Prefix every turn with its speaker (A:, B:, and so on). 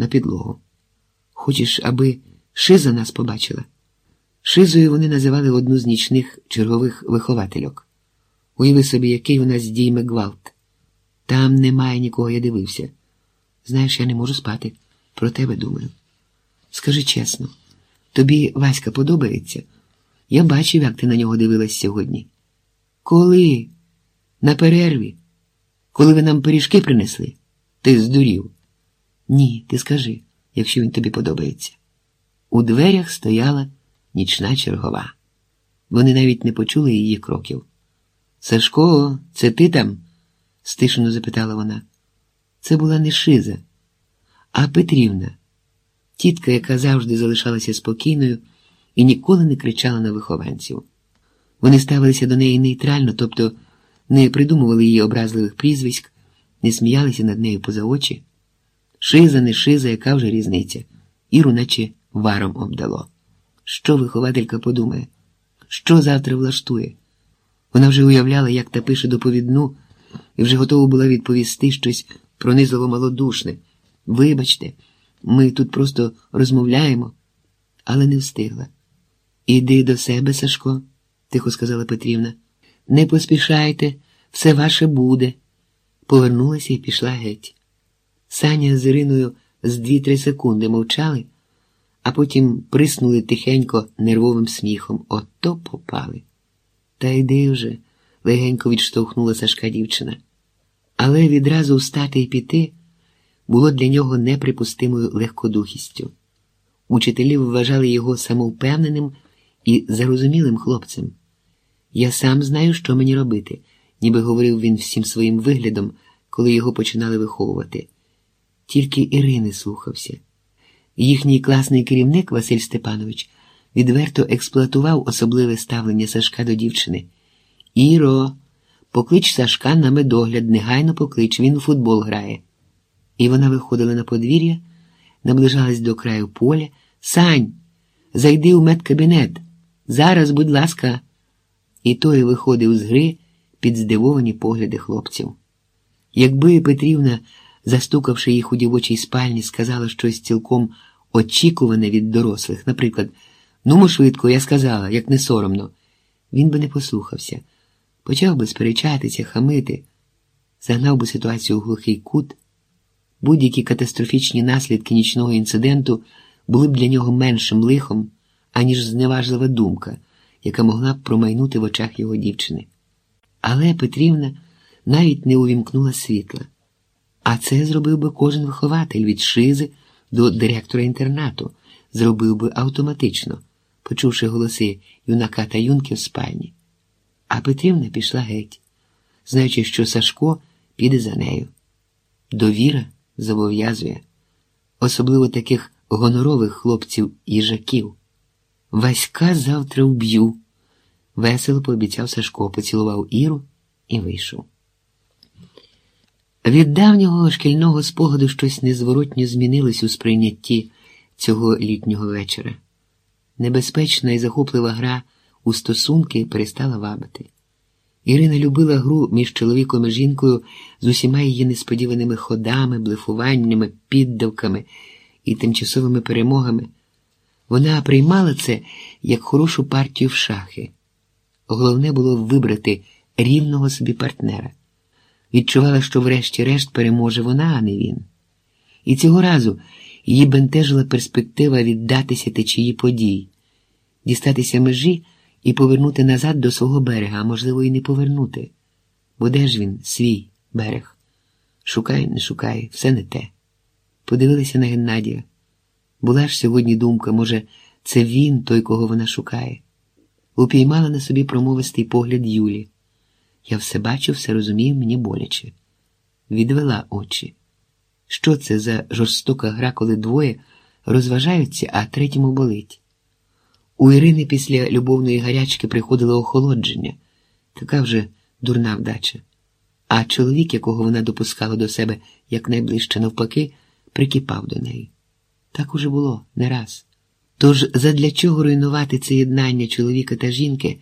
A: на підлогу. Хочеш, аби шиза нас побачила? Шизою вони називали одну з нічних чергових виховательок. Уяви собі, який у нас здійме гвалт. Там немає нікого, я дивився. Знаєш, я не можу спати. Про тебе думаю. Скажи чесно, тобі Васька подобається? Я бачив, як ти на нього дивилась сьогодні. Коли? На перерві? Коли ви нам пиріжки принесли? Ти здурів. Ні, ти скажи, якщо він тобі подобається. У дверях стояла нічна чергова. Вони навіть не почули її кроків. Сашко, це ти там? стишено запитала вона. Це була не Шиза, а Петрівна, тітка, яка завжди залишалася спокійною і ніколи не кричала на вихованців. Вони ставилися до неї нейтрально, тобто не придумували її образливих прізвиськ, не сміялися над нею поза очі. Шиза, не шиза, яка вже різниця, Іру наче варом обдало. Що вихователька подумає? Що завтра влаштує? Вона вже уявляла, як та пише доповідну, і вже готова була відповісти щось пронизливо малодушне. Вибачте, ми тут просто розмовляємо, але не встигла. Іди до себе, Сашко, тихо сказала Петрівна. Не поспішайте, все ваше буде. Повернулася і пішла геть. Саня з Іриною з дві-три секунди мовчали, а потім приснули тихенько нервовим сміхом. Ото попали. Та йди вже, легенько відштовхнула Сашка дівчина. Але відразу встати і піти було для нього неприпустимою легкодухістю. Учителі вважали його самовпевненим і зарозумілим хлопцем. Я сам знаю, що мені робити, ніби говорив він всім своїм виглядом, коли його починали виховувати. Тільки Ірини слухався. Їхній класний керівник Василь Степанович відверто експлуатував особливе ставлення Сашка до дівчини. Іро, поклич Сашка на медогляд, негайно поклич, він у футбол грає. І вона виходила на подвір'я, наближалась до краю поля. Сань, зайди у медкабінет. Зараз, будь ласка. І той виходив з гри під здивовані погляди хлопців. Якби Петрівна, застукавши їх у дівочій спальні, сказала щось цілком очікуване від дорослих, наприклад, ну, швидко, я сказала, як не соромно, він би не послухався, почав би сперечатися, хамити, загнав би ситуацію у глухий кут. Будь-які катастрофічні наслідки нічного інциденту були б для нього меншим лихом, аніж зневажлива думка, яка могла б промайнути в очах його дівчини. Але Петрівна навіть не увімкнула світла. А це зробив би кожен вихователь від шизи до директора інтернату, зробив би автоматично, почувши голоси юнака та юнки в спальні. А Петрівна пішла геть, знаючи, що Сашко піде за нею. Довіра зобов'язує, особливо таких гонорових хлопців їжаків. Васька завтра вб'ю, весело пообіцяв Сашко, поцілував Іру і вийшов. Від давнього шкільного спогаду щось незворотньо змінилось у сприйнятті цього літнього вечора. Небезпечна і захоплива гра у стосунки перестала вабити. Ірина любила гру між чоловіком і жінкою з усіма її несподіваними ходами, блефуваннями, піддавками і тимчасовими перемогами. Вона приймала це як хорошу партію в шахи. Головне було вибрати рівного собі партнера. Відчувала, що врешті-решт переможе вона, а не він. І цього разу її бентежила перспектива віддатися течії подій, дістатися межі і повернути назад до свого берега, а можливо, і не повернути. Бо де ж він, свій берег? Шукай, не шукай, все не те. Подивилися на Геннадія. Була ж сьогодні думка, може, це він, той, кого вона шукає. Упіймала на собі промовистий погляд Юлі. Я все бачу, все розумію, мені боляче. Відвела очі. Що це за жорстока гра, коли двоє розважаються, а третьому болить? У Ірини після любовної гарячки приходило охолодження, така вже дурна вдача. А чоловік, якого вона допускала до себе якнайближче навпаки, прикипав до неї. Так уже було не раз. Тож задля чого руйнувати це єднання чоловіка та жінки?